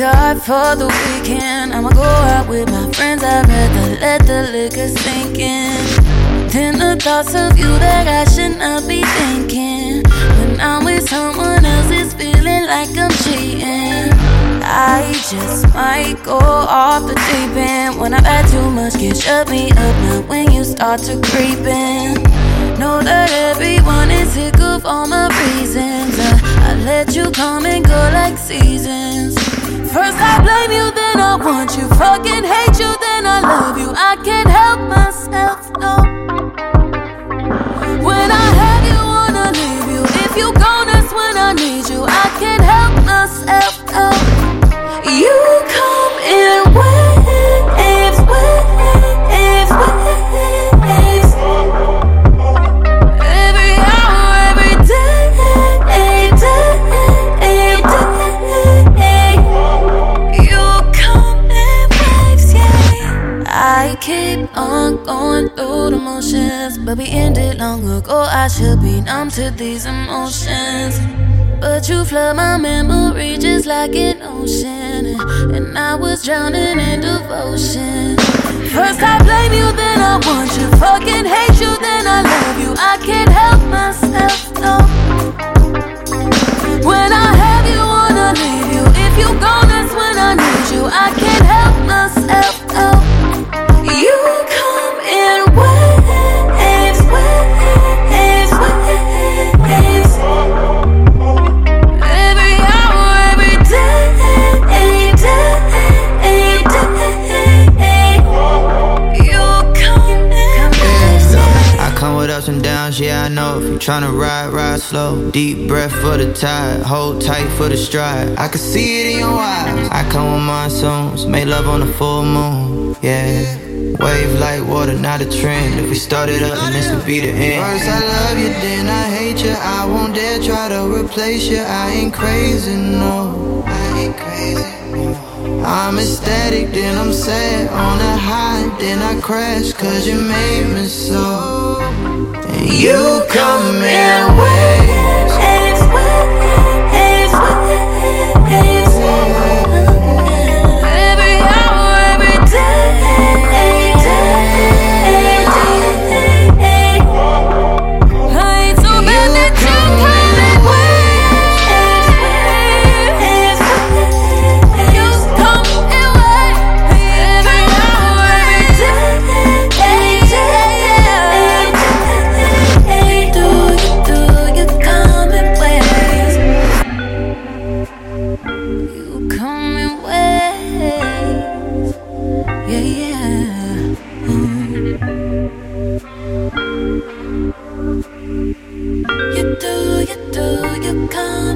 God for the weekend. I'ma go out with my friends. I'd rather let the liquor sink in. Then the thoughts of you that I should not be thinking. When I'm with someone else, it's feeling like I'm cheating. I just might go off the deep end when I've had too much. Can shut me up now when you start to creep in. Know that everyone is sick of all my reasons. I, I let you come and go like seasons. Want you. Fucking hate you, then I love you. I can't help myself, no. When I have you, wanna leave you. If you gone, that's when I need you. I can't help myself, keep on going through the motions, but we ended long ago. I should be numb to these emotions. But you flood my memory just like an ocean. And, I was drowning in devotion. First I blame you, then I want you. Fucking hate you, then I love you. I can't help know. If you tryna ride, ride slow. Deep breath for the tide, hold tight for the stride. I can see it in your eyes. I come with monsoons, make love on the full moon, yeah. Wave like water, not a trend. If we started up, then this would be the end. First I love you, then I hate you. I won't dare try to replace you. I ain't crazy, no. I ain't crazy, no. I'm ecstatic, then I'm sad. On a high, then I crash, cause you made me so. And you come in waves.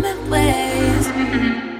moment ways.